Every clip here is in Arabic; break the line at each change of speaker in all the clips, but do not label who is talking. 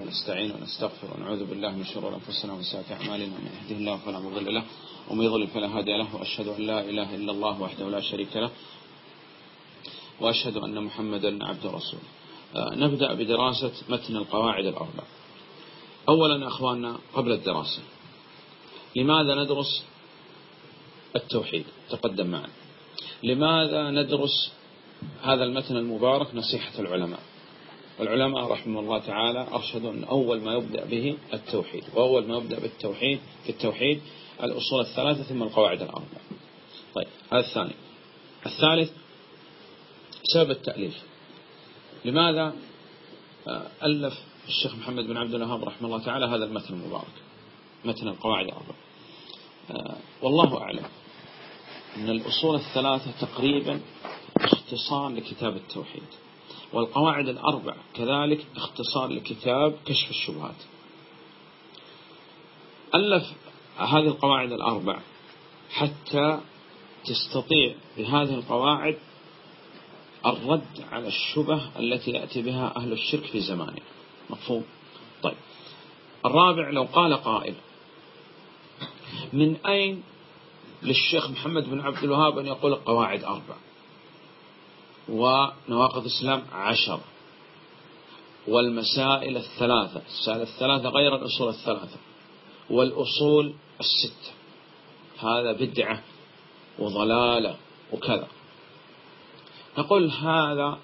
ونستعين ونستغفر ونعوذ بالله من شرور أنفسنا وسيئات أعمالنا من يهده الله فلا مضل له ومن يضلل فلا هادي له وأشهد أن لا إله إلا الله وحده لا شريك له وأشهد أن محمدا عبد رسول آه، نبدأ بدراسة متن القواعد الأربع أولا أخواننا قبل الدراسة لماذا ندرس التوحيد تقدم معنا لماذا ندرس هذا المتن المبارك نصيحة العلماء العلماء رحمه الله تعالى أرشدوا أن أول ما يبدأ به التوحيد وأول ما يبدأ بالتوحيد في التوحيد الأصول الثلاثة ثم القواعد الأربعة طيب هذا الثاني الثالث سبب التأليف لماذا آه، ألف الشيخ محمد بن عبد الوهاب رحمه الله تعالى هذا المتن المبارك متن القواعد الأربعة آه، والله أعلم أن الأصول الثلاثة تقريبا اختصار لكتاب التوحيد والقواعد الأربع كذلك اختصار لكتاب كشف الشبهات ألف هذه القواعد الأربع حتى تستطيع بهذه القواعد الرد على الشبه التي يأتي بها أهل الشرك في زمانه مفهوم؟ طيب الرابع لو قال قائل من أين للشيخ محمد بن عبد الوهاب أن يقول القواعد أربع ونواقض الإسلام عشر والمسائل الثلاثة السائل الثلاثة غير الأصول الثلاثة والأصول الستة هذا بدعة وضلالة وكذا نقول هذا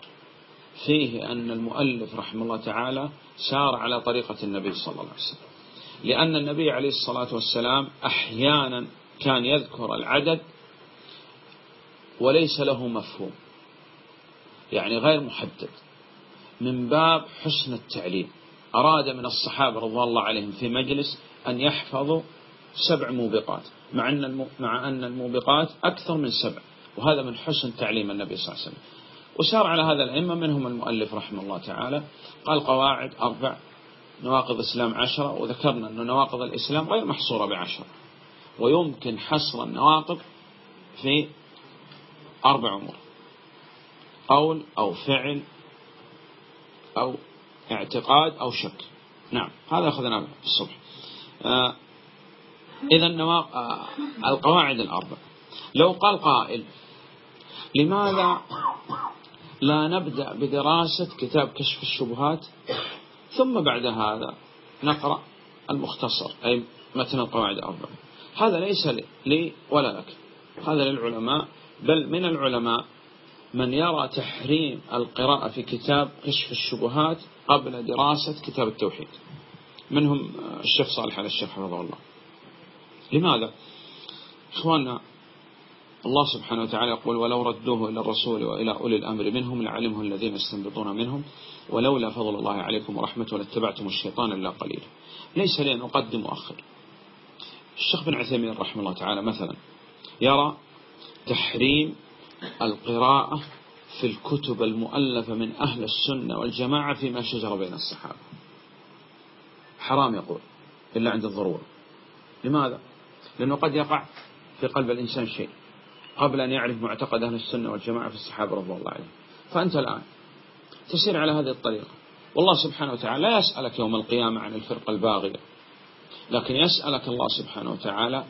فيه أن المؤلف رحمه الله تعالى سار على طريقة النبي صلى الله عليه وسلم لأن النبي عليه الصلاة والسلام أحيانا كان يذكر العدد وليس له مفهوم يعني غير محدد من باب حسن التعليم أراد من الصحابة رضوان الله عليهم في مجلس أن يحفظوا سبع موبقات مع أن مع أن الموبقات أكثر من سبع وهذا من حسن تعليم النبي صلى الله عليه وسلم وسار على هذا الأئمة منهم المؤلف رحمه الله تعالى قال قواعد أربع نواقض الإسلام عشرة وذكرنا أن نواقض الإسلام غير محصورة بعشرة ويمكن حصر النواقض في أربع أمور قول أو فعل أو اعتقاد أو شك نعم هذا أخذناه في الصبح آه، إذا آه، القواعد الأربع لو قال قائل لماذا لا نبدأ بدراسة كتاب كشف الشبهات ثم بعد هذا نقرأ المختصر أي متن القواعد الأربع هذا ليس لي ولا لك هذا للعلماء بل من العلماء من يرى تحريم القراءة في كتاب كشف الشبهات قبل دراسة كتاب التوحيد منهم الشيخ صالح على الشيخ حفظه الله لماذا؟ إخواننا الله سبحانه وتعالى يقول ولو ردوه إلى الرسول وإلى أولي الأمر منهم لعلمه الذين استنبطون منهم ولولا فضل الله عليكم ورحمته لاتبعتم الشيطان إلا قليلا ليس لي أن أقدم وأخر الشيخ بن عثيمين رحمه الله تعالى مثلا يرى تحريم القراءة في الكتب المؤلفة من أهل السنة والجماعة فيما شجر بين الصحابة حرام يقول إلا عند الضرورة لماذا؟ لأنه قد يقع في قلب الإنسان شيء قبل أن يعرف معتقد أهل السنة والجماعة في الصحابة رضي الله عنهم فأنت الآن تسير على هذه الطريقة والله سبحانه وتعالى لا يسألك يوم القيامة عن الفرقة الباغية لكن يسألك الله سبحانه وتعالى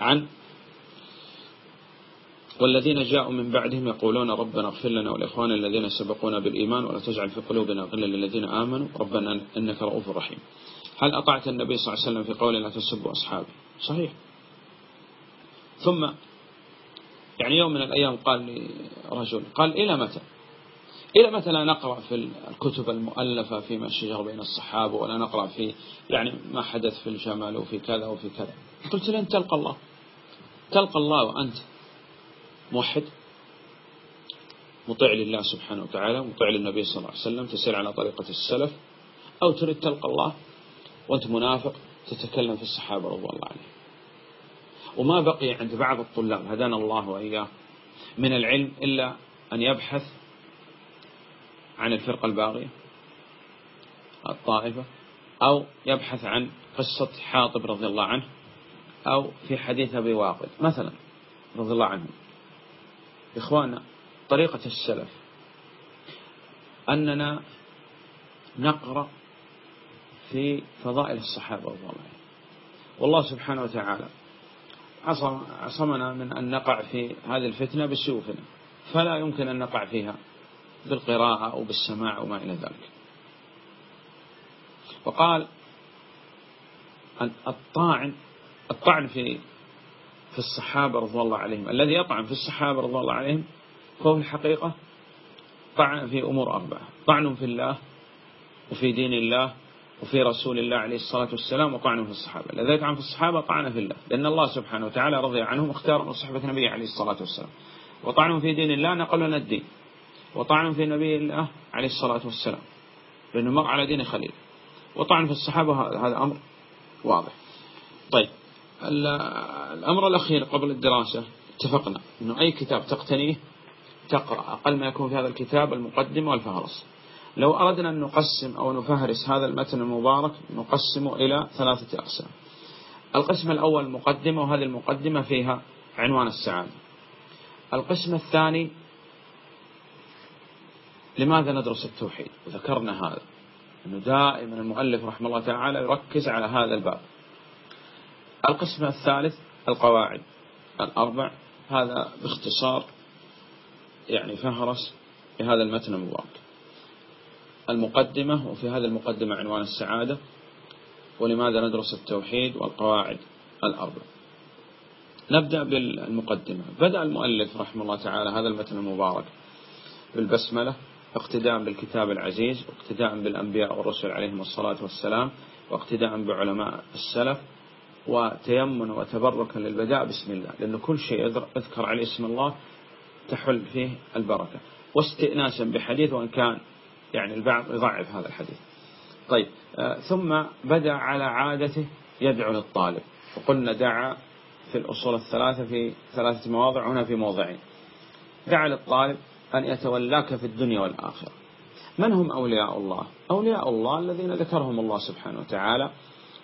عن والذين جاءوا من بعدهم يقولون ربنا اغفر لنا ولإخواننا الذين سبقونا بالإيمان ولا تجعل في قلوبنا غلا للذين آمنوا ربنا إنك رؤوف رحيم هل أطعت النبي صلى الله عليه وسلم في قوله لا تسبوا أصحابي صحيح ثم يعني يوم من الأيام قال لي رجل قال إلى متى إلى متى لا نقرأ في الكتب المؤلفة فيما شجر بين الصحابة ولا نقرأ في يعني ما حدث في الجمل وفي كذا وفي كذا قلت لن تلقى الله تلقى الله وأنت موحد مطيع لله سبحانه وتعالى مطيع للنبي صلى الله عليه وسلم تسير على طريقة السلف أو تريد تلقى الله وأنت منافق تتكلم في الصحابة رضي الله عنهم وما بقي عند بعض الطلاب هدانا الله وإياه من العلم إلا أن يبحث عن الفرقة الباغية الطائفة أو يبحث عن قصة حاطب رضي الله عنه أو في حديث أبي واقد مثلا رضي الله عنه إخوانا طريقة السلف أننا نقرأ في فضائل الصحابة والله الله والله سبحانه وتعالى عصم عصمنا من أن نقع في هذه الفتنة بسيوفنا فلا يمكن أن نقع فيها بالقراءة أو بالسماع وما إلى ذلك وقال الطاعن الطعن في في الصحابة رضوان الله عليهم الذي يطعن في الصحابة رضوان الله عليهم فهو في الحقيقة طعن في أمور أربعة طعن في الله وفي دين الله وفي رسول الله عليه الصلاة والسلام وطعن في الصحابة الذي يطعن في الصحابة طعن في الله لأن الله سبحانه وتعالى رضي عنهم اختاروا صحبة النبي عليه الصلاة والسلام وطعن في دين الله نقل لنا الدين وطعن في نبي الله عليه الصلاة والسلام لأنه مر على دين خليل وطعن في الصحابة هذا أمر واضح طيب الأمر الأخير قبل الدراسة اتفقنا أنه أي كتاب تقتنيه تقرأ أقل ما يكون في هذا الكتاب المقدمة والفهرس لو أردنا أن نقسم أو نفهرس هذا المتن المبارك نقسمه إلى ثلاثة أقسام القسم الأول مقدمة وهذه المقدمة فيها عنوان السعادة القسم الثاني لماذا ندرس التوحيد ذكرنا هذا أنه دائما المؤلف رحمه الله تعالى يركز على هذا الباب القسم الثالث القواعد الأربع هذا باختصار يعني فهرس لهذا المتن المبارك المقدمة وفي هذا المقدمة عنوان السعادة ولماذا ندرس التوحيد والقواعد الأربع نبدأ بالمقدمة بدأ المؤلف رحمه الله تعالى هذا المتن المبارك بالبسملة اقتداء بالكتاب العزيز اقتداء بالأنبياء والرسل عليهم الصلاة والسلام واقتداء بعلماء السلف وتيمنا وتبركا للبداء بسم الله لأن كل شيء أذكر عليه اسم الله تحل فيه البركة واستئناسا بحديث وإن كان يعني البعض يضعف هذا الحديث طيب آه، ثم بدأ على عادته يدعو للطالب وقلنا دعا في الأصول الثلاثة في ثلاثة مواضع هنا في موضعين دعا للطالب أن يتولاك في الدنيا والآخرة من هم أولياء الله؟ أولياء الله الذين ذكرهم الله سبحانه وتعالى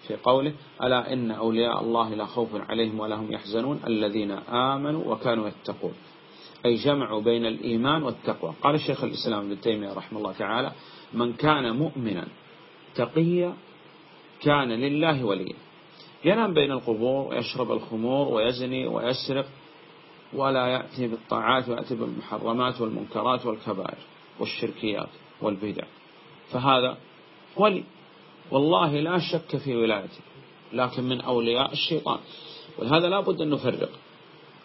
في قوله ألا إن أولياء الله لا خوف عليهم ولا هم يحزنون الذين آمنوا وكانوا يتقون أي جمعوا بين الإيمان والتقوى قال الشيخ الإسلام ابن تيمية رحمه الله تعالى من كان مؤمنا تقيا كان لله وليا ينام بين القبور ويشرب الخمور ويزني ويسرق ولا يأتي بالطاعات ويأتي بالمحرمات والمنكرات والكبائر والشركيات والبدع فهذا ولي والله لا شك في ولايته لكن من أولياء الشيطان ولهذا لا بد أن نفرق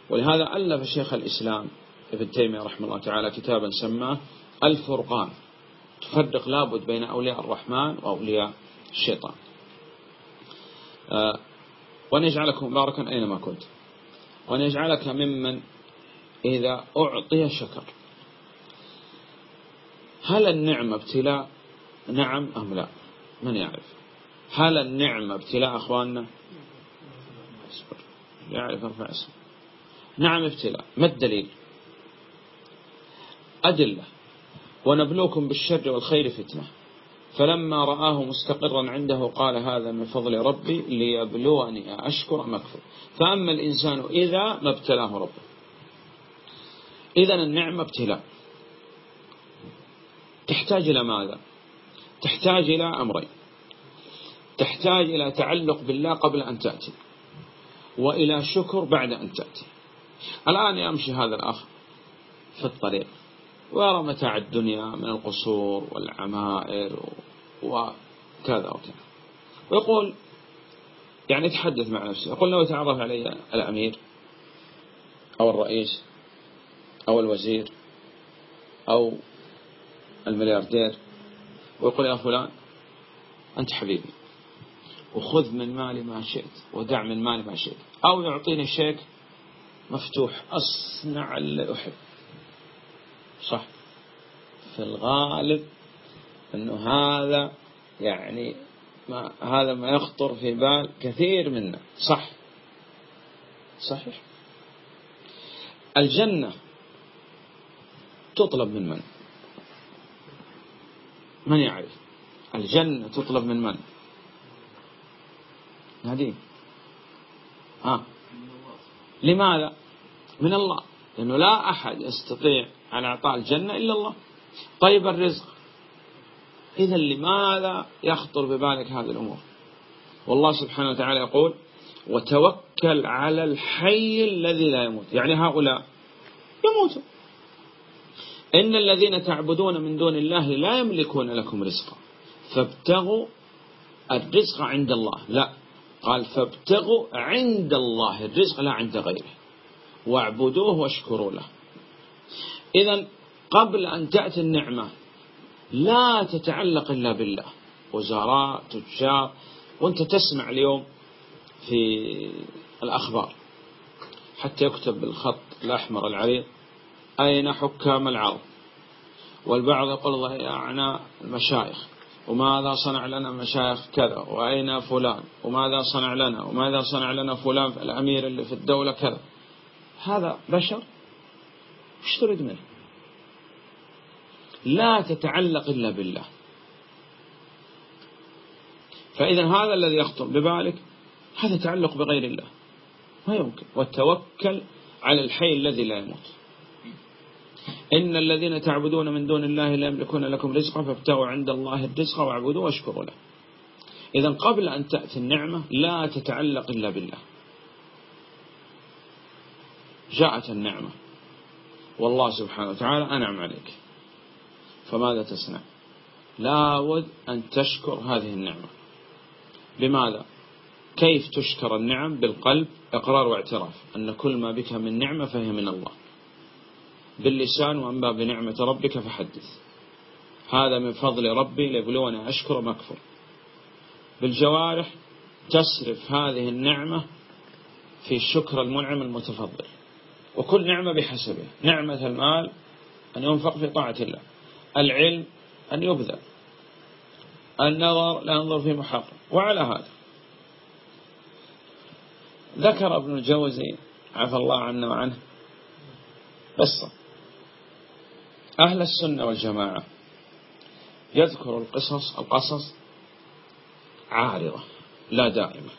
ولهذا ألف شيخ الإسلام ابن تيمية رحمه الله تعالى كتابا سماه الفرقان تفرق لابد بين أولياء الرحمن وأولياء الشيطان آه، وأن يجعلك مباركا أينما كنت وأن يجعلك ممن إذا أعطي شكر هل النعمة ابتلاء نعم أم لا من يعرف هل النعمة ابتلاء أخواننا اصبر يعرف ارفع اسم نعم ابتلاء ما الدليل أدلة ونبلوكم بالشر والخير فتنة فلما رآه مستقرا عنده قال هذا من فضل ربي ليبلوني أشكر أم أكفر فأما الإنسان إذا ما ابتلاه ربه إذا النعمة ابتلاء تحتاج إلى ماذا تحتاج إلى أمرين تحتاج إلى تعلق بالله قبل أن تأتي وإلى شكر بعد أن تأتي الآن يمشي هذا الأخ في الطريق ويرى متاع الدنيا من القصور والعمائر وكذا وكذا ويقول يعني يتحدث مع نفسه يقول لو تعرف علي الأمير أو الرئيس أو الوزير أو الملياردير ويقول يا فلان أنت حبيبي وخذ من مالي ما شئت ودع من مالي ما شئت أو يعطيني شيك مفتوح أصنع اللي أحب صح في الغالب أنه هذا يعني ما هذا ما يخطر في بال كثير منا صح صحيح الجنة تطلب من من؟ من يعرف الجنة تطلب من من هذه ها لماذا من الله لأنه لا أحد يستطيع أن أعطاء الجنة إلا الله طيب الرزق إذا لماذا يخطر ببالك هذه الأمور والله سبحانه وتعالى يقول وتوكل على الحي الذي لا يموت يعني هؤلاء يموتوا إن الذين تعبدون من دون الله لا يملكون لكم رزقا فابتغوا الرزق عند الله لا قال فابتغوا عند الله الرزق لا عند غيره واعبدوه واشكروا له إذا قبل أن تأتي النعمة لا تتعلق إلا بالله وزراء تجار وانت تسمع اليوم في الأخبار حتى يكتب بالخط الأحمر العريض أين حكام العرب والبعض يقول الله أعنى المشايخ وماذا صنع لنا مشايخ كذا وأين فلان وماذا صنع لنا وماذا صنع لنا فلان الأمير اللي في الدولة كذا هذا بشر وش تريد منه لا تتعلق إلا بالله فإذا هذا الذي يخطر ببالك هذا تعلق بغير الله ما يمكن وتوكل على الحي الذي لا يموت إن الذين تعبدون من دون الله لا يملكون لكم رزقا فابتغوا عند الله الرزق واعبدوا واشكروا له إذا قبل أن تأتي النعمة لا تتعلق إلا بالله جاءت النعمة والله سبحانه وتعالى أنعم عليك فماذا تصنع لاود أن تشكر هذه النعمة لماذا كيف تشكر النعم بالقلب إقرار واعتراف أن كل ما بك من نعمة فهي من الله باللسان وأما بنعمة ربك فحدث هذا من فضل ربي ليبلوني أشكر مكفر أكفر بالجوارح تسرف هذه النعمة في شكر المنعم المتفضل وكل نعمة بحسبه نعمة المال أن ينفق في طاعة الله العلم أن يبذل النظر لا ينظر في محرم وعلى هذا ذكر ابن الجوزي عفى الله عنا وعنه قصة أهل السنة والجماعة يذكر القصص القصص عارضة لا دائمة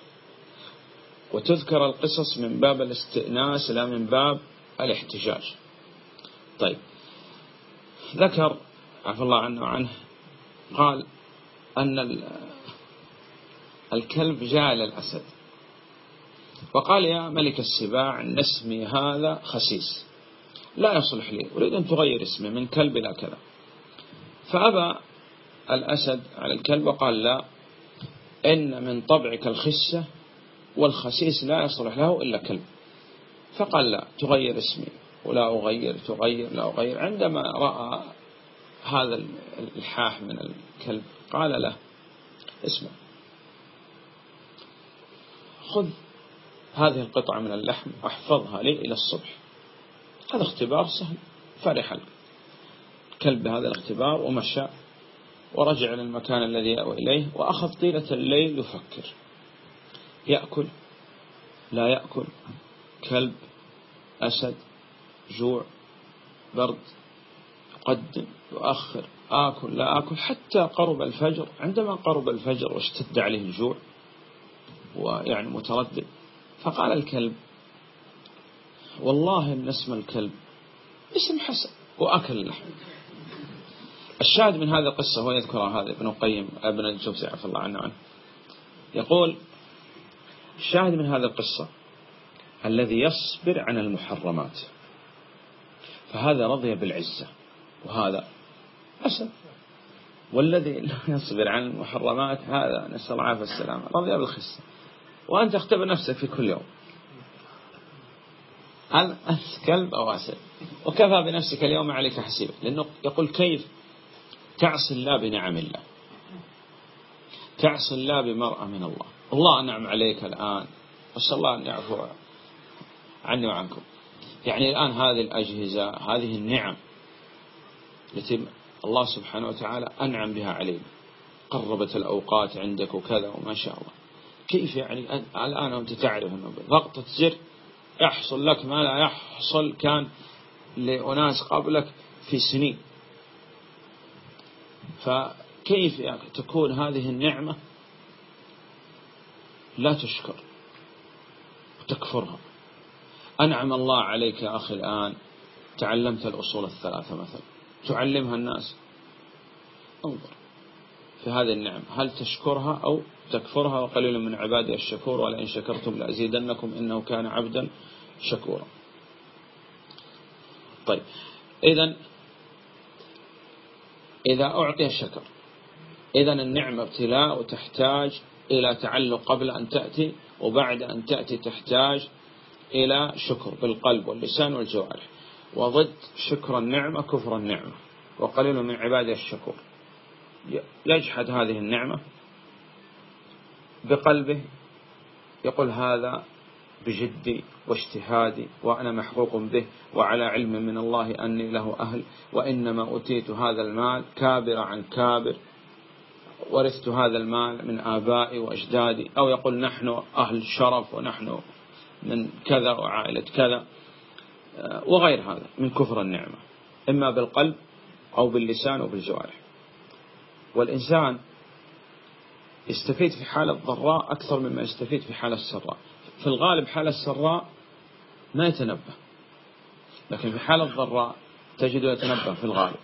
وتذكر القصص من باب الاستئناس لا من باب الاحتجاج طيب ذكر عفى الله عنه عنه قال أن الكلب جاء للأسد الأسد وقال يا ملك السباع نسمي هذا خسيس لا يصلح لي أريد أن تغير اسمي من كلب إلى كذا فأبى الأسد على الكلب وقال لا إن من طبعك الخسة والخسيس لا يصلح له إلا كلب فقال لا تغير اسمي ولا أغير تغير لا أغير عندما رأى هذا الحاح من الكلب قال له اسمع خذ هذه القطعة من اللحم أحفظها لي إلى الصبح هذا اختبار سهل فرح الكلب كلب هذا الاختبار ومشى ورجع إلى المكان الذي يأوى إليه وأخذ طيلة الليل يفكر يأكل لا يأكل كلب أسد جوع برد يقدم يؤخر آكل لا آكل حتى قرب الفجر عندما قرب الفجر واشتد عليه الجوع ويعني متردد فقال الكلب والله إن اسم الكلب اسم حسن وأكل اللحم الشاهد من هذه القصة هو يذكرها هذا ابن القيم ابن الجوزي عفى الله عنه عنه يقول الشاهد من هذه القصة الذي يصبر عن المحرمات فهذا رضي بالعزة وهذا أسد والذي لا يصبر عن المحرمات هذا نسأل الله العافية والسلامة رضي بالخسة وأنت اختبر نفسك في كل يوم عن كلب أو أسد وكفى بنفسك اليوم عليك حسيبا لأنه يقول كيف تعصي الله بنعم الله تعصي الله بمرأة من الله الله أنعم عليك الآن أسأل الله أن يعفو عني وعنكم يعني الآن هذه الأجهزة هذه النعم التي الله سبحانه وتعالى أنعم بها علينا قربت الأوقات عندك وكذا وما شاء الله كيف يعني الآن أنت تعرف أنه ضغطة زر يحصل لك ما لا يحصل كان لأناس قبلك في سنين فكيف تكون هذه النعمة لا تشكر وتكفرها أنعم الله عليك يا أخي الآن تعلمت الأصول الثلاثة مثلا تعلمها الناس انظر في هذه النعم هل تشكرها أو تكفرها وقليل من عبادي الشكور ولئن شكرتم لأزيدنكم إنه كان عبدا شكورا طيب إذا إذا أعطي الشكر إذا النعمة ابتلاء وتحتاج إلى تعلق قبل أن تأتي وبعد أن تأتي تحتاج إلى شكر بالقلب واللسان والجوارح وضد شكر النعمة كفر النعمة وقليل من عبادي الشكور يجحد هذه النعمة بقلبه يقول هذا بجدي واجتهادي وأنا محقوق به وعلى علم من الله أني له أهل وإنما أوتيت هذا المال كابر عن كابر ورثت هذا المال من آبائي وأجدادي أو يقول نحن أهل شرف ونحن من كذا وعائلة كذا آه، وغير هذا من كفر النعمة إما بالقلب أو باللسان أو بالجوارح والإنسان يستفيد في حالة ضراء أكثر مما يستفيد في حالة سراء في الغالب حالة السراء ما يتنبه لكن في حالة ضراء تجده يتنبه في الغالب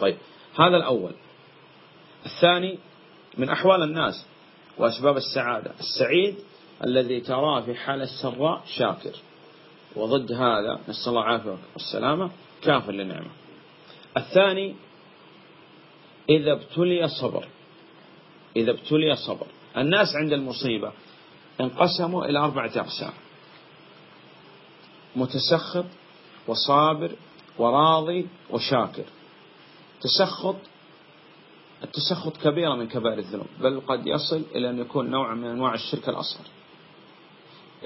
طيب هذا الأول الثاني من أحوال الناس وأسباب السعادة السعيد الذي تراه في حالة السراء شاكر وضد هذا نسأل الله العافية والسلامة كافر لنعمة الثاني إذا ابتلي صبر إذا ابتلي صبر الناس عند المصيبة انقسموا إلى أربعة أقسام متسخط وصابر وراضي وشاكر تسخط التسخط كبيرة من كبائر الذنوب بل قد يصل إلى أن يكون نوع من أنواع الشرك الأصغر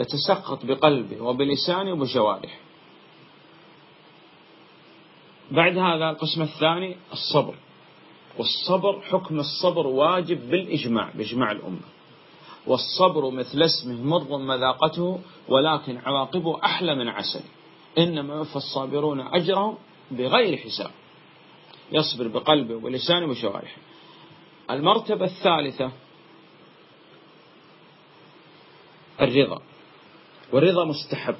يتسخط بقلبه وبلسانه وبجوارحه بعد هذا القسم الثاني الصبر والصبر حكم الصبر واجب بالإجماع بإجماع الأمة والصبر مثل اسمه مر مذاقته ولكن عواقبه أحلى من عسل إنما يوفى الصابرون أجرهم بغير حساب يصبر بقلبه ولسانه وشوارحه المرتبة الثالثة الرضا والرضا مستحب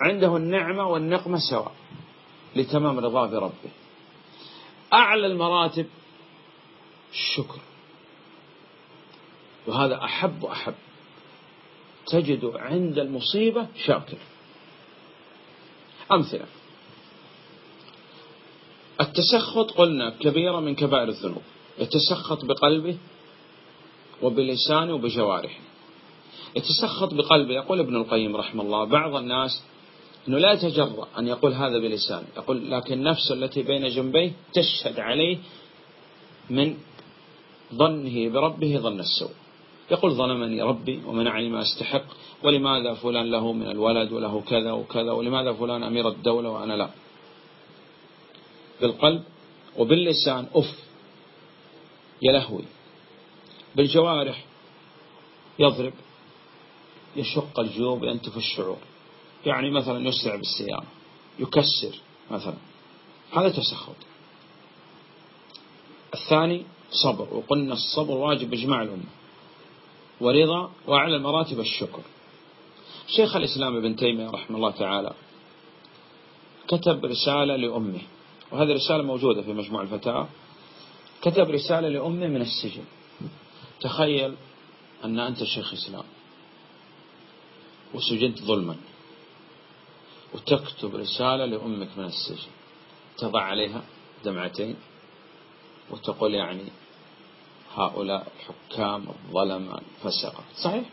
عنده النعمة والنقمة سواء لتمام رضاه بربه أعلى المراتب الشكر وهذا أحب أحب تجد عند المصيبة شاكر أمثلة التسخط قلنا كبيرة من كبائر الذنوب يتسخط بقلبه وبلسانه وبجوارحه يتسخط بقلبه يقول ابن القيم رحمه الله بعض الناس أنه لا يتجرأ أن يقول هذا بلسان يقول لكن نفسه التي بين جنبيه تشهد عليه من ظنه بربه ظن السوء يقول ظلمني ربي ومنعني ما استحق ولماذا فلان له من الولد وله كذا وكذا ولماذا فلان أمير الدولة وأنا لا بالقلب وباللسان أف يلهوي بالجوارح يضرب يشق الجيوب ينتف الشعور يعني مثلا يسرع بالسيارة يكسر مثلا هذا تسخط الثاني صبر وقلنا الصبر واجب إجماع الأمة ورضا وأعلى المراتب الشكر شيخ الإسلام ابن تيمية رحمه الله تعالى كتب رسالة لأمه وهذه الرسالة موجودة في مجموع الفتاة كتب رسالة لأمه من السجن تخيل أن أنت شيخ إسلام وسجنت ظلما وتكتب رسالة لأمك من السجن تضع عليها دمعتين وتقول يعني هؤلاء الحكام الظلمة فسقة صحيح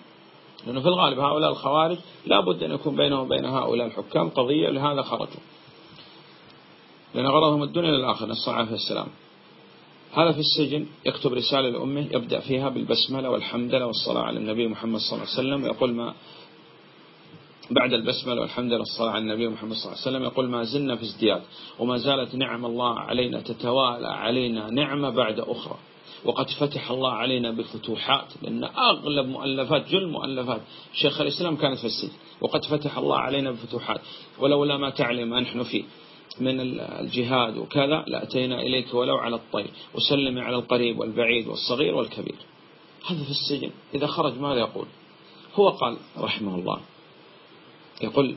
لأنه في الغالب هؤلاء الخوارج لا بد أن يكون بينهم وبين هؤلاء الحكام قضية لهذا خرجوا لأن غرضهم الدنيا للآخر نسأل عليه السلام هذا في السجن يكتب رسالة لأمه يبدأ فيها بالبسملة والحمد لله والصلاة على النبي محمد صلى الله عليه وسلم ويقول ما بعد البسملة والحمد لله والصلاة على النبي محمد صلى الله عليه وسلم يقول ما زلنا في ازدياد وما زالت نعم الله علينا تتوالى علينا نعمة بعد أخرى وقد فتح الله علينا بفتوحات لأن أغلب مؤلفات جل مؤلفات شيخ الإسلام كانت في السجن وقد فتح الله علينا بفتوحات ولولا ما تعلم ما نحن فيه من الجهاد وكذا لأتينا إليك ولو على الطير وسلم على القريب والبعيد والصغير والكبير هذا في السجن إذا خرج ماذا يقول هو قال رحمه الله يقول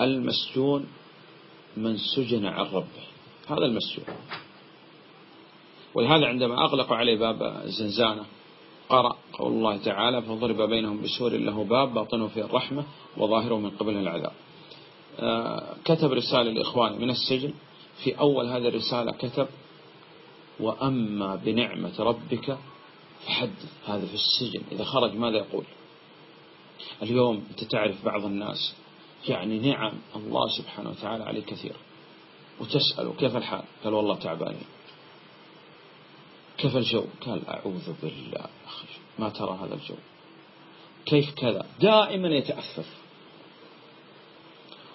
المسجون من سجن عن ربه هذا المسجون ولهذا عندما أغلقوا عليه باب الزنزانة قرأ قول الله تعالى فضرب بينهم بسور له باب باطنه فيه الرحمة وظاهره من قبله العذاب آه، كتب رسالة الإخوان من السجن في أول هذه الرسالة كتب وأما بنعمة ربك فحدث هذا في السجن إذا خرج ماذا يقول اليوم أنت تعرف بعض الناس يعني نعم الله سبحانه وتعالى عليه كثير وتسأله كيف الحال قال والله تعباني كيف الجو قال أعوذ بالله أخي ما ترى هذا الجو كيف كذا دائما يتأثر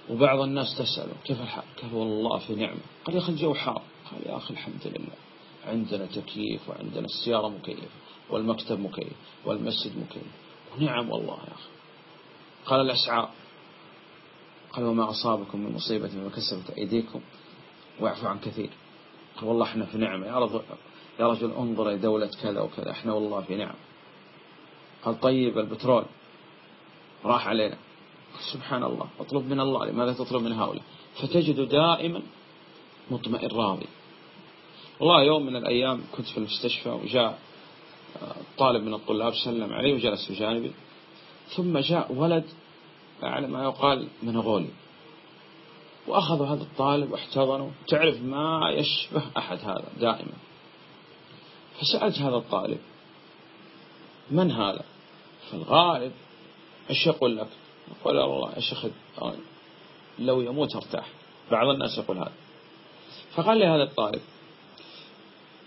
وبعض الناس تسأله كيف الحال قال والله في نعمة قال يا أخي الجو حار قال يا أخي الحمد لله عندنا تكييف وعندنا السيارة مكيفة والمكتب مكيف والمسجد مكيف ونعم والله يا أخي قال الأشعار قال وما أصابكم من مصيبة بما كسبت أيديكم واعفوا عن كثير قال والله احنا في نعمة يا رجل, انظر إلى دولة كذا وكذا احنا والله في نعمة قال طيب البترول راح علينا سبحان الله اطلب من الله لماذا تطلب من هؤلاء فتجد دائما مطمئن راضي والله يوم من الأيام كنت في المستشفى وجاء آه، طالب من الطلاب سلم علي وجلس في جانبي ثم جاء ولد على ما يقال منغولي وأخذوا هذا الطالب واحتضنوا تعرف ما يشبه أحد هذا دائما فسألت هذا الطالب من هذا في الغالب ايش يقول لك يقول والله يا شيخ لو يموت ارتاح بعض الناس يقول هذا فقال لي هذا الطالب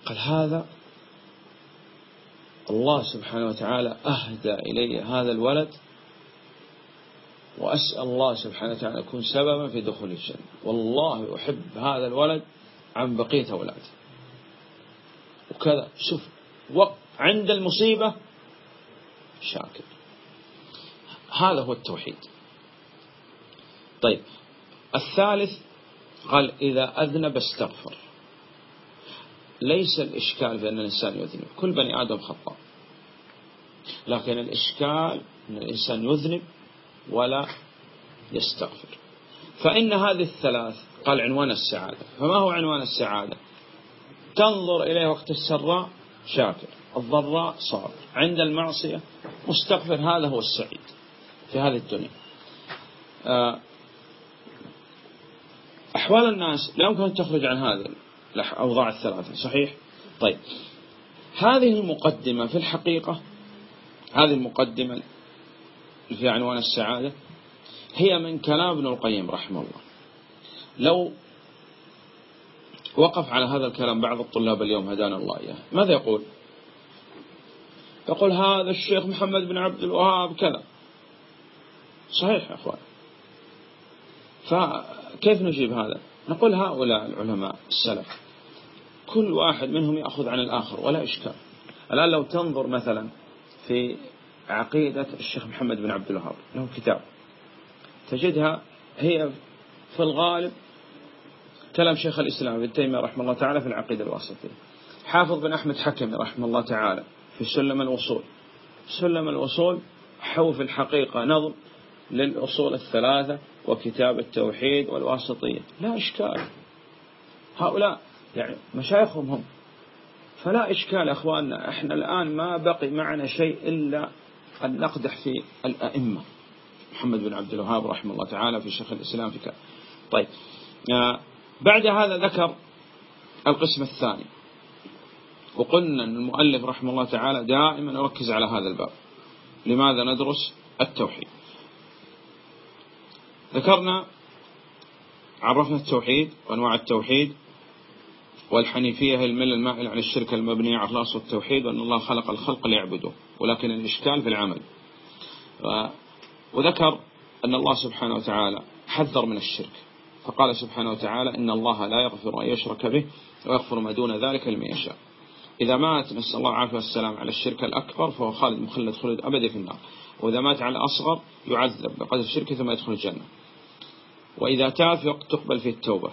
قال هذا الله سبحانه وتعالى أهدى إلي هذا الولد وأسأل الله سبحانه وتعالى يكون سببا في دخول الجنة والله أحب هذا الولد عن بقية أولاده وكذا شوف عند المصيبة شاكر هذا هو التوحيد طيب الثالث قال إذا أذنب استغفر ليس الإشكال بأن الإنسان يذنب كل بني آدم خطأ لكن الإشكال أن الإنسان يذنب ولا يستغفر فإن هذه الثلاث قال عنوان السعادة فما هو عنوان السعادة تنظر إليه وقت السراء شاكر الضراء صابر عند المعصية مستغفر هذا هو السعيد في هذه الدنيا آه، أحوال الناس لا يمكن أن تخرج عن هذا الأوضاع الثلاثة صحيح؟ طيب هذه المقدمة في الحقيقة هذه المقدمة في عنوان السعادة هي من كلام ابن القيم رحمه الله لو وقف على هذا الكلام بعض الطلاب اليوم هدانا الله إياه ماذا يقول يقول هذا الشيخ محمد بن عبد الوهاب كذا صحيح يا أخوان فكيف نجيب هذا نقول هؤلاء العلماء السلف كل واحد منهم يأخذ عن الآخر ولا إشكال الآن لو تنظر مثلا في عقيدة الشيخ محمد بن عبد الوهاب له كتاب تجدها هي في الغالب كلام شيخ الإسلام ابن تيمية رحمه الله تعالى في العقيدة الواسطية حافظ بن أحمد حكمي رحمه الله تعالى في سلم الوصول سلم الوصول حوف الحقيقة نظم للأصول الثلاثة وكتاب التوحيد والواسطية لا إشكال هؤلاء يعني مشايخهم هم فلا إشكال أخواننا إحنا الآن ما بقي معنا شيء إلا أن نقدح في الأئمة محمد بن عبد الوهاب رحمه الله تعالى في شيخ الإسلام في طيب آه، بعد هذا ذكر القسم الثاني وقلنا أن المؤلف رحمه الله تعالى دائما يركز على هذا الباب لماذا ندرس التوحيد ذكرنا عرفنا التوحيد وأنواع التوحيد والحنيفية هي الملة المائل عن الشرك المبني على الرأس والتوحيد وأن الله خلق الخلق ليعبده ولكن الإشكال في العمل وذكر أن الله سبحانه وتعالى حذر من الشرك فقال سبحانه وتعالى إن الله لا يغفر أن يشرك به ويغفر ما دون ذلك لمن يشاء إذا مات نسأل الله العافية والسلام على الشرك الأكبر فهو خالد مخلد خلد أبدي في النار وإذا مات على الأصغر يعذب بقدر الشرك ثم يدخل الجنة وإذا تاب تقبل فيه التوبة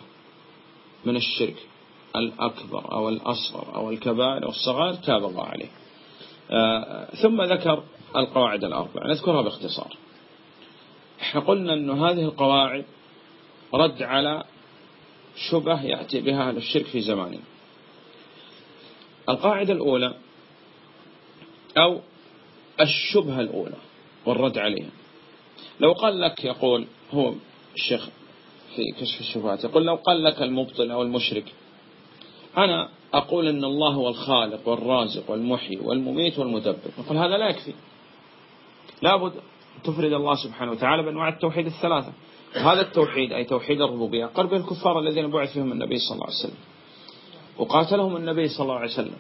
من الشرك الأكبر أو الأصغر أو الكبائر أو الصغائر تاب الله عليه آه، ثم ذكر القواعد الأربع نذكرها باختصار احنا قلنا أن هذه القواعد رد على شبه يأتي بها أهل الشرك في زماننا القاعدة الأولى أو الشبهة الأولى والرد عليها لو قال لك يقول هو الشيخ في كشف الشبهات يقول لو قال لك المبطل أو المشرك أنا أقول أن الله هو الخالق والرازق والمحيي والمميت والمدبر نقول هذا لا يكفي لابد تفرد الله سبحانه وتعالى بأنواع التوحيد الثلاثة هذا التوحيد أي توحيد الربوبية قرب الكفار الذين بعث فيهم النبي صلى الله عليه وسلم وقاتلهم النبي صلى الله عليه وسلم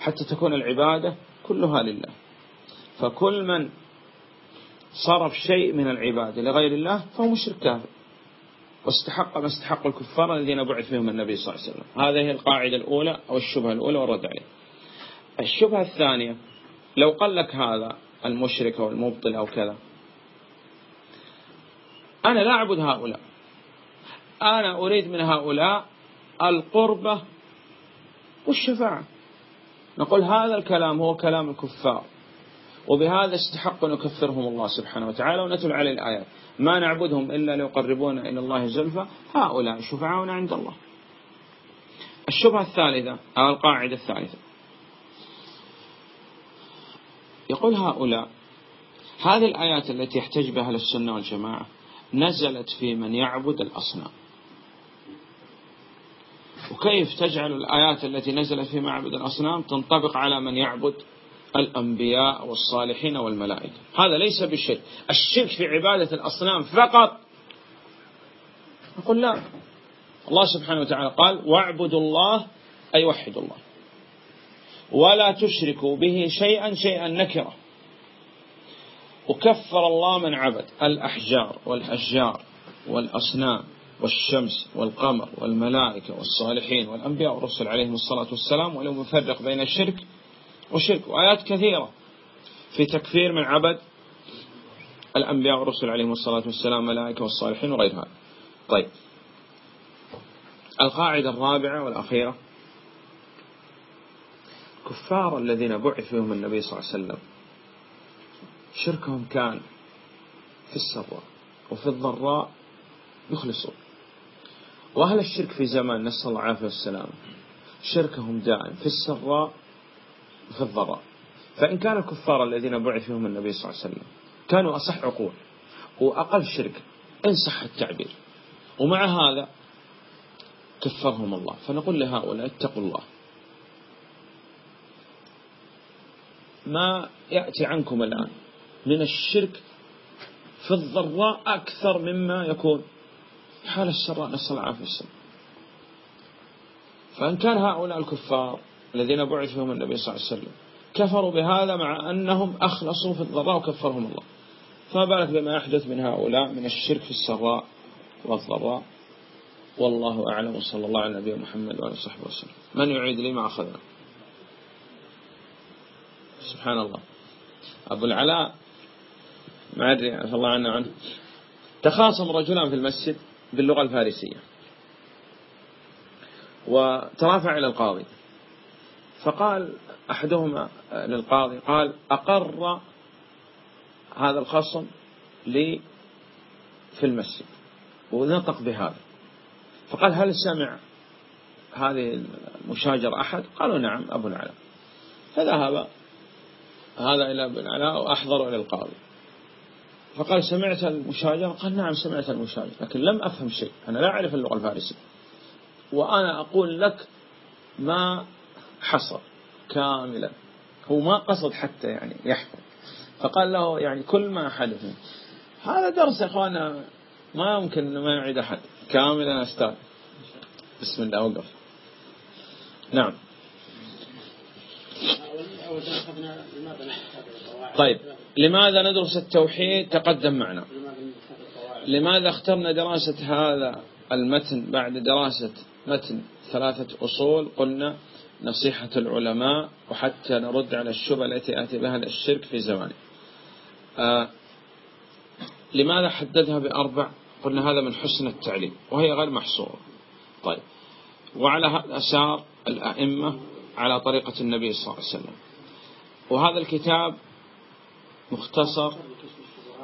حتى تكون العبادة كلها لله فكل من صرف شيء من العبادة لغير الله فهو مشرك كافر واستحق ما استحق الكفار الذين بعث فيهم النبي صلى الله عليه وسلم هذه هي القاعدة الأولى أو الشبهة الأولى والرد عليه الشبهة الثانية لو قال لك هذا المشرك أو المبطل أو كذا أنا لا أعبد هؤلاء أنا أريد من هؤلاء القربة والشفاعة نقول هذا الكلام هو كلام الكفار وبهذا استحق أن يكفرهم الله سبحانه وتعالى ونتل عليه الآيات ما نعبدهم إلا ليقربونا إلى الله زلفى هؤلاء شفعاؤنا عند الله الشبهة الثالثة أو القاعدة الثالثة يقول هؤلاء هذه الآيات التي يحتج بها أهل السنة والجماعة نزلت في من يعبد الأصنام وكيف تجعل الآيات التي نزلت في معبد الأصنام تنطبق على من يعبد الأنبياء والصالحين والملائكة هذا ليس بشرك الشرك في عبادة الأصنام فقط نقول لا الله سبحانه وتعالى قال واعبدوا الله أي وحدوا الله ولا تشركوا به شيئا شيئا نكره وكفر الله من عبد الأحجار والأشجار والأصنام والشمس والقمر والملائكة والصالحين والأنبياء والرسل عليهم الصلاة والسلام ولو مفرق بين الشرك وشرك وآيات كثيرة في تكفير من عبد الأنبياء والرسل عليهم الصلاة والسلام الملائكة والصالحين وغيرها طيب القاعدة الرابعة والأخيرة كفار الذين بعث بهم النبي صلى الله عليه وسلم شركهم كان في السراء وفي الضراء يخلصون وأهل الشرك في زمان نسأل الله العافية والسلامة شركهم دائم في السراء في الضراء فإن كان الكفار الذين بعث فيهم النبي صلى الله عليه وسلم كانوا أصح عقول وأقل شرك إن صح التعبير ومع هذا كفرهم الله فنقول لهؤلاء اتقوا الله ما يأتي عنكم الآن من الشرك في الضراء أكثر مما يكون حال السراء نسأل العافية فإن كان هؤلاء الكفار الذين بعث فيهم النبي صلى الله عليه وسلم كفروا بهذا مع أنهم أخلصوا في الضراء وكفرهم الله فما بالك بما يحدث من هؤلاء من الشرك في السراء والضراء والله أعلم وصلى الله على نبينا محمد وعلى صحبه وسلم من يعيد لي ما أخذنا سبحان الله أبو العلاء ما أدري عفى الله عنه عنه تخاصم رجلان في المسجد باللغة الفارسية وترافع إلى القاضي فقال أحدهما للقاضي قال أقر هذا الخصم لي في المسجد ونطق بهذا فقال هل سمع هذه المشاجرة أحد قالوا نعم أبو العلاء فذهب هذا إلى أبو العلاء وأحضر إلى القاضي فقال سمعت المشاجرة قال نعم سمعت المشاجرة لكن لم أفهم شيء أنا لا أعرف اللغة الفارسية وأنا أقول لك ما حصر كاملا هو ما قصد حتى يعني يحفظ فقال له يعني كل ما حدث هذا درس يا اخوانا ما يمكن ما يعيد احد كاملا استاذ بسم الله وقف نعم طيب لماذا ندرس التوحيد تقدم معنا لماذا اخترنا دراسة هذا المتن بعد دراسة متن ثلاثة أصول قلنا نصيحة العلماء وحتى نرد على الشبهة التي آتي بها الشرك في زمانه آه، لماذا حددها بأربع قلنا هذا من حسن التعليم وهي غير محصورة طيب وعلى هذا سار الأئمة على طريقة النبي صلى الله عليه وسلم وهذا الكتاب مختصر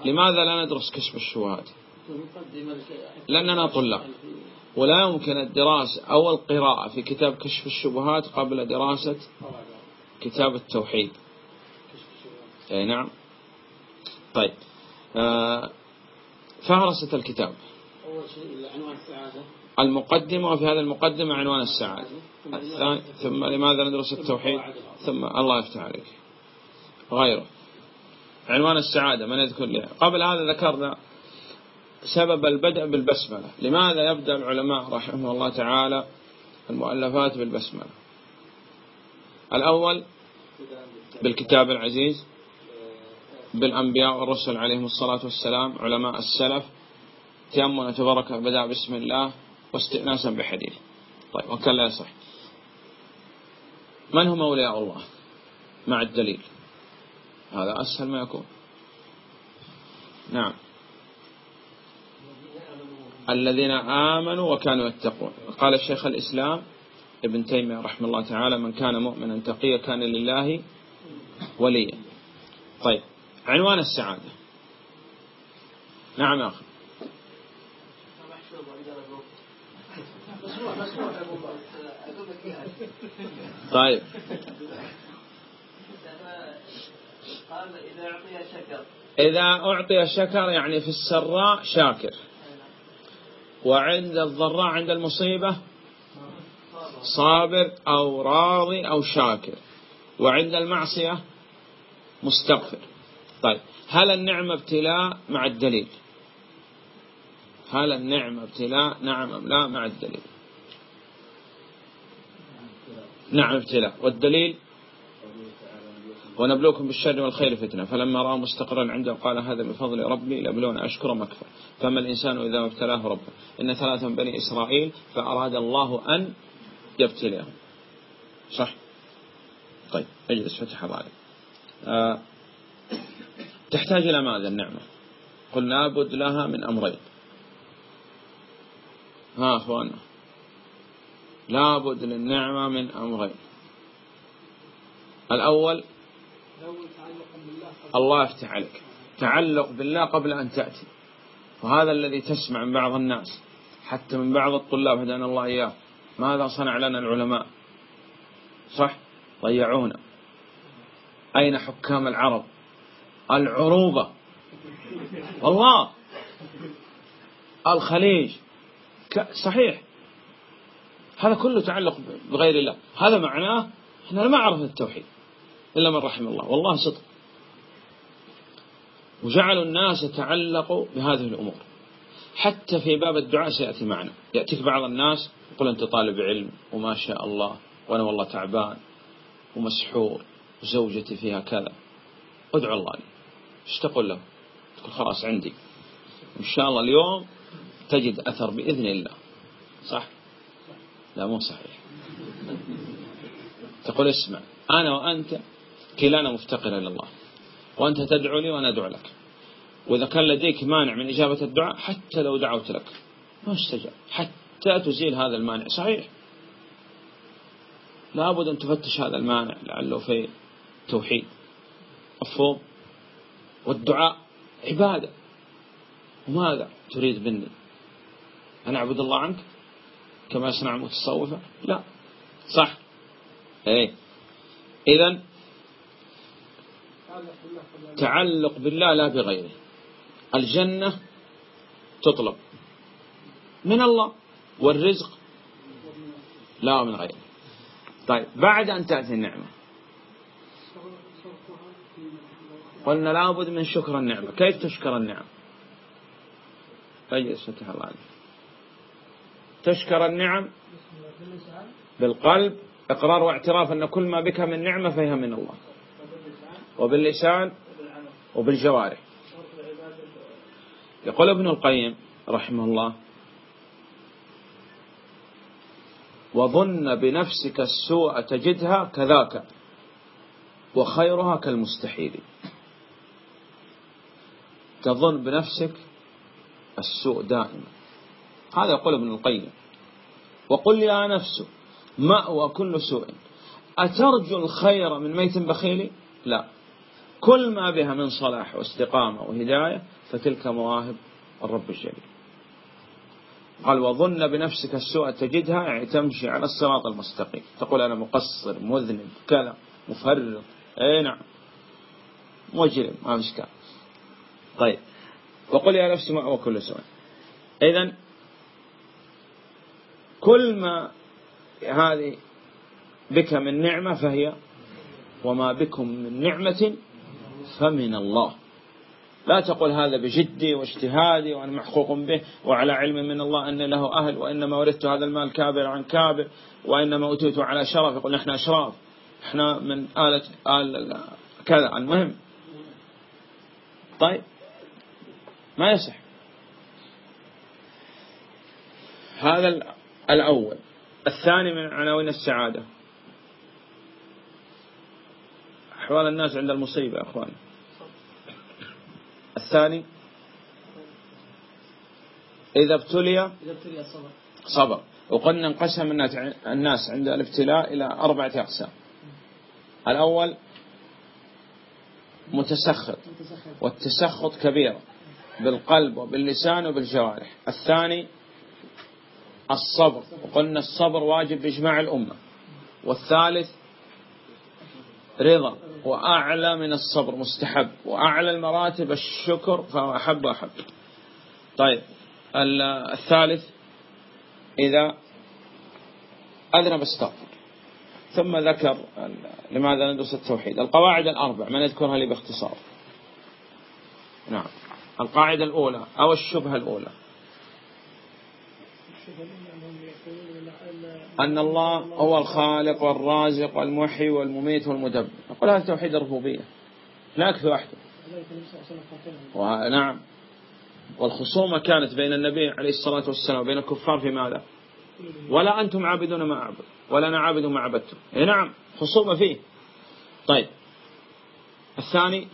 لماذا لا ندرس كشف الشبهات لأننا طلاب ولا يمكن الدراسة أو القراءة في كتاب كشف الشبهات قبل دراسة كتاب التوحيد أي نعم طيب آه، فهرسة الكتاب أول شيء عنوان السعادة المقدمة وفي هذا المقدمة عنوان السعادة الثاني ثم لماذا ندرس التوحيد ثم الله يفتح عليك غيره عنوان السعادة من يذكر لي قبل هذا ذكرنا سبب البدء بالبسملة لماذا يبدأ العلماء رحمه الله تعالى المؤلفات بالبسملة الأول بالكتاب العزيز بالأنبياء والرسل عليهم الصلاة والسلام علماء السلف تيمنا تبارك بدأ بسم الله واستئناسا بحديث طيب وكان لا يصح من هم أولياء الله مع الدليل هذا أسهل ما يكون نعم الذين آمنوا وكانوا يتقون قال الشيخ الإسلام ابن تيمية رحمه الله تعالى من كان مؤمنا تقيا كان لله وليا طيب عنوان السعادة نعم أخي طيب إذا أعطي شكر يعني في السراء شاكر وعند الضراء عند المصيبة صابر أو راضي أو شاكر وعند المعصية مستغفر طيب هل النعمة ابتلاء مع الدليل هل النعمة ابتلاء نعم أم لا مع الدليل نعم ابتلاء والدليل ونبلوكم بالشر والخير فتنة فلما رأى مستقرا عنده قال هذا بفضل ربي لابلون أشكر مكفر فما الإنسان إذا ما ابتلاه ربه إن ثلاثة من بني إسرائيل فأراد الله أن يبتليهم صح طيب اجلس فتح ظالم أه تحتاج إلى ماذا النعمة قل لابد لها من أمرين ها أخوانا لابد للنعمة من أمرين الأول الله يفتح عليك تعلق بالله قبل أن تأتي وهذا الذي تسمع من بعض الناس حتى من بعض الطلاب هدانا الله إياه ماذا صنع لنا العلماء صح ضيعونا أين حكام العرب العروبة والله الخليج صحيح هذا كله تعلق بغير الله هذا معناه احنا ما عرفنا التوحيد إلا من رحم الله والله صدق وجعلوا الناس يتعلقوا بهذه الأمور حتى في باب الدعاء سيأتي معنا يأتيك بعض الناس يقول أنت طالب علم وما شاء الله وأنا والله تعبان ومسحور وزوجتي فيها كذا ادعو الله لي ايش تقول له تقول خلاص عندي إن شاء الله اليوم تجد أثر بإذن الله صح لا مو صحيح تقول اسمع أنا وأنت كلانا مفتقر إلى الله وأنت تدعو لي وأنا أدعو لك وإذا كان لديك مانع من إجابة الدعاء حتى لو دعوت لك ما استجاب حتى تزيل هذا المانع صحيح لابد أن تفتش هذا المانع لعله في توحيد مفهوم والدعاء عبادة وماذا تريد مني أن أعبد الله عنك كما يصنع المتصوفة لا صح إيه إذا تعلق بالله لا بغيره الجنة تطلب من الله والرزق لا من غيره طيب بعد أن تأتي النعمة قلنا لابد من شكر النعمة كيف تشكر النعمة طيب فتح الله عليك تشكر النعم بالقلب إقرار واعتراف أن كل ما بك من نعمة فهي من الله وباللسان وبالجوارح يقول ابن القيم رحمه الله وظن بنفسك السوء تجدها كذاك وخيرها كالمستحيل تظن بنفسك السوء دائما هذا يقول ابن القيم وقل يا نفس مأوى كل سوء أترجو الخير من ميت بخيل لا كل ما بها من صلاح واستقامة وهداية فتلك مواهب الرب الجليل قال وظن بنفسك السوء تجدها يعني تمشي على الصراط المستقيم تقول أنا مقصر مذنب كذا مفرط أي نعم مجرم ما مش طيب وقل يا نفس هو كل سوء إذا كل ما هذه بك من نعمة فهي وما بكم من نعمة فمن الله لا تقل هذا بجدي واجتهادي وأنا محقوق به وعلى علم من الله أن له أهل وإنما وردت هذا المال كابر عن كابر وإنما أوتيت على شرف يقول نحن أشراف احنا من آلة آل كذا المهم طيب ما يصح هذا الأول الثاني من عناوين السعادة أحوال الناس عند المصيبة يا أخوان الثاني إذا ابتلي صبر صبر وقلنا انقسم الناس عند الابتلاء إلى أربعة أقسام الأول متسخط والتسخط كبير بالقلب وباللسان وبالجوارح الثاني الصبر وقلنا الصبر واجب بإجماع الأمة والثالث رضا وأعلى من الصبر مستحب وأعلى المراتب الشكر فهو أحب أحب طيب الثالث إذا أذنب استغفر ثم ذكر لماذا ندرس التوحيد القواعد الأربع ما نذكرها لي باختصار نعم القاعدة الأولى أو الشبهة الأولى أن الله هو الخالق والرازق والمحي والمميت والمدبر ولا توحيد الربوبية ناكث وحده نعم والخصومة كانت بين النبي عليه الصلاة والسلام وبين الكفار في ماذا ولا أنتم عابدون ما أعبد ولا أنا عابد ما عبدتم إيه نعم خصومة فيه طيب الثاني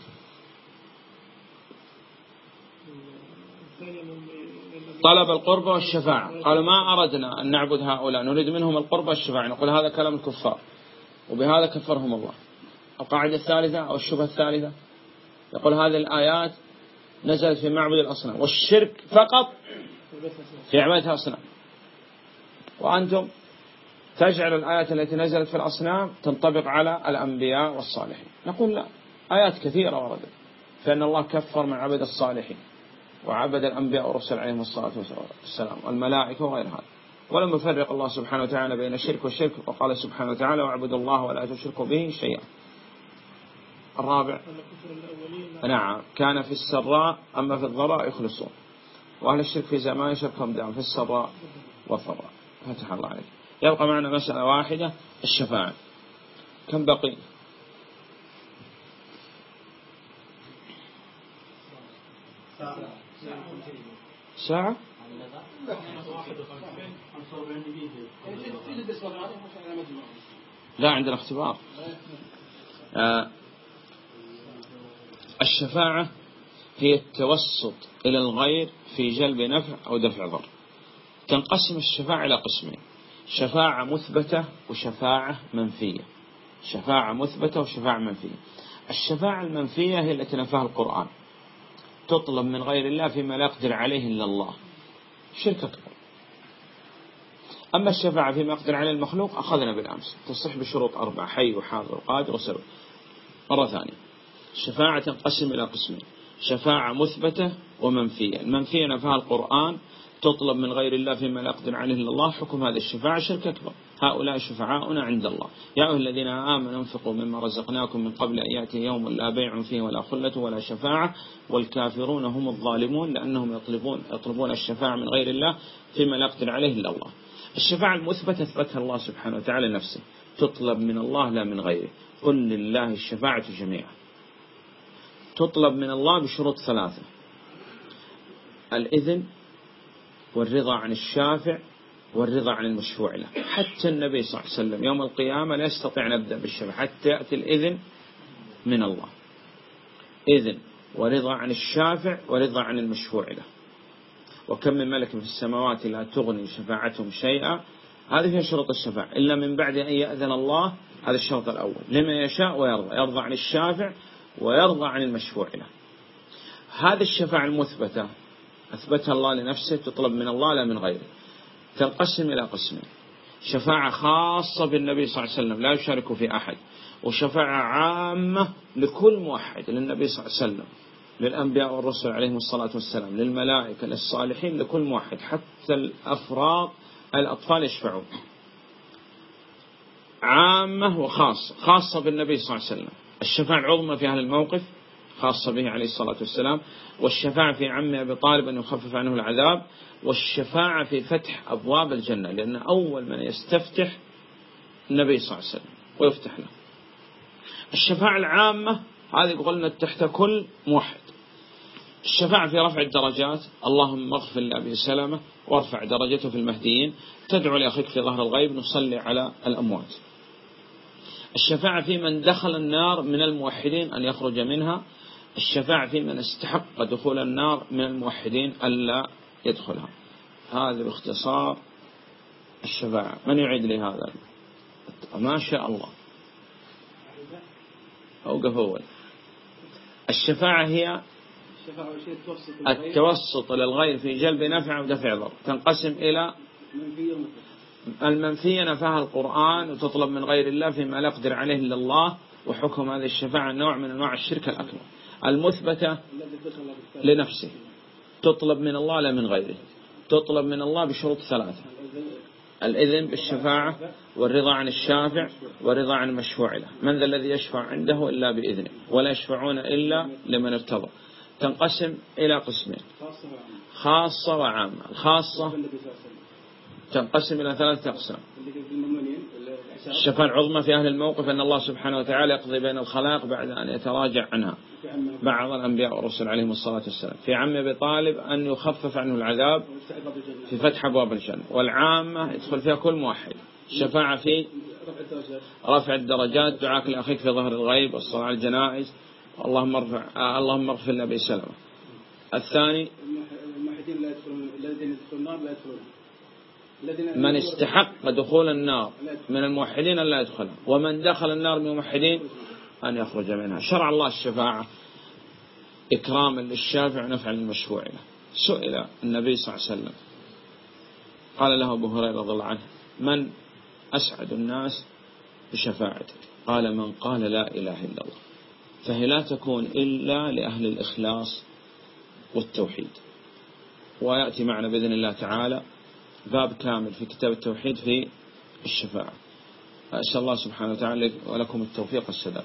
طلب القربة والشفاعة قالوا ما أردنا أن نعبد هؤلاء نريد منهم القربة والشفاعة نقول هذا كلام الكفار وبهذا كفرهم الله القاعدة الثالثة أو الشبهة الثالثة يقول هذه الآيات نزلت في معبد الأصنام والشرك فقط في عبادة الأصنام وأنتم تجعل الآيات التي نزلت في الأصنام تنطبق على الأنبياء والصالحين نقول لا آيات كثيرة وردت فإن الله كفر من عبد الصالحين وعبد الأنبياء ورسل عليهم الصلاة والسلام والملائكة وغير هذا ولم يفرق الله سبحانه وتعالى بين الشرك والشرك وقال سبحانه وتعالى واعبدوا الله ولا تشركوا به شيئا الرابع نعم كان في السراء أما في الضراء يخلصون وأهل الشرك في زمان يشرب دعم في السراء والضراء فتح الله عليك يبقى معنا مسألة واحدة الشفاعة كم بقي ساعة لا عندنا اختبار آه، الشفاعة هي التوسط إلى الغير في جلب نفع أو دفع ضر تنقسم الشفاعة إلى قسمين شفاعة مثبتة وشفاعة منفية شفاعة مثبتة وشفاعة منفية الشفاعة المنفية هي التي نفاها القرآن تطلب من غير الله فيما لا يقدر عليه إلا الله شرك أكبر أما الشفاعة فيما يقدر عليه المخلوق أخذنا بالأمس تصح بشروط أربعة حي وحاضر وقادر وسر مرة ثانية الشفاعة تنقسم إلى قسمين شفاعة مثبتة ومنفية المنفية نفاها القرآن تطلب من غير الله فيما لا يقدر عليه الا الله حكم هذه الشفاعة شرك أكبر هؤلاء شفعاؤنا عند الله يا أيها الذين آمنوا انفقوا مما رزقناكم من قبل أن يأتي يوم لا بيع فيه ولا خلة ولا شفاعة والكافرون هم الظالمون لأنهم يطلبون يطلبون الشفاعة من غير الله فيما لا يقدر عليه إلا الله الشفاعة المثبتة أثبتها الله سبحانه وتعالى نفسه تطلب من الله لا من غيره قل لله الشفاعة جميعا تطلب من الله بشروط ثلاثة الإذن والرضا عن الشافع والرضا عن المشفوع له حتى النبي صلى الله عليه وسلم يوم القيامة لا يستطيع أن يبدأ بالشفع حتى يأتي الإذن من الله إذن ورضا عن الشافع ورضا عن المشفوع له وكم من ملك في السماوات لا تغني شفاعتهم شيئا هذه هي شروط الشفاعة إلا من بعد أن يأذن الله هذا الشرط الأول لما يشاء ويرضى يرضى عن الشافع ويرضى عن المشفوع له هذه الشفاعة المثبتة أثبتها الله لنفسه تطلب من الله لا من غيره تنقسم إلى قسمين شفاعة خاصة بالنبي صلى الله عليه وسلم لا يشارك في أحد وشفاعة عامة لكل موحد للنبي صلى الله عليه وسلم للأنبياء والرسل عليهم الصلاة والسلام للملائكة للصالحين لكل موحد حتى الأفراط الأطفال يشفعون عامة وخاصة خاصة بالنبي صلى الله عليه وسلم الشفاعة العظمى في هذا الموقف خاصة به عليه الصلاة والسلام والشفاعة في عم أبي طالب أن يخفف عنه العذاب والشفاعة في فتح أبواب الجنة لأن أول من يستفتح النبي صلى الله عليه وسلم ويفتح له الشفاعة العامة هذه قلنا تحت كل موحد الشفاعة في رفع الدرجات اللهم اغفر لأبي سلمة وارفع درجته في المهديين تدعو لأخيك في ظهر الغيب نصلي على الأموات الشفاعة في من دخل النار من الموحدين أن يخرج منها الشفاعة في من استحق دخول النار من الموحدين ألا يدخلها هذا باختصار الشفاعة من يعيد لي هذا ما شاء الله أوقف أول الشفاعة هي التوسط للغير في جلب نفع ودفع ضر تنقسم إلى المنفية نفاها القرآن وتطلب من غير الله فيما لا يقدر عليه إلا الله وحكم هذه الشفاعة نوع من أنواع الشرك الأكبر المثبتة لنفسه تطلب من الله لا من غيره تطلب من الله بشروط ثلاثة
الإذن بالشفاعة
والرضا عن الشافع والرضا عن المشفوع له من ذا الذي يشفع عنده إلا بإذنه ولا يشفعون إلا لمن ارتضى تنقسم إلى قسمين خاصة وعامة الخاصة تنقسم إلى ثلاثة أقسام الشفاعة العظمى في أهل الموقف أن الله سبحانه وتعالى يقضي بين الخلائق بعد أن يتراجع عنها بعض الأنبياء والرسل عليهم الصلاة والسلام في عم أبي طالب أن يخفف عنه العذاب في فتح أبواب الجنة والعامة يدخل فيها كل موحد الشفاعة في رفع الدرجات دعاك لأخيك في ظهر الغيب والصلاة على الجنائز اللهم ارفع اللهم اغفر لنا بسلامة الثاني الموحدين لا يدخلون الذين يدخلون النار لا يدخلون من استحق دخول النار من الموحدين أن لا يدخلها ومن دخل النار من الموحدين أن يخرج منها شرع الله الشفاعة إكراما للشافع ونفعا للمشفوع له سئل النبي صلى الله عليه وسلم قال له أبو هريرة رضي الله عنه من أسعد الناس بشفاعتك قال من قال لا إله إلا الله فهي لا تكون إلا لأهل الإخلاص والتوحيد ويأتي معنا بإذن الله تعالى باب كامل في كتاب التوحيد في الشفاعة أسأل الله سبحانه وتعالى ولكم التوفيق والسلام.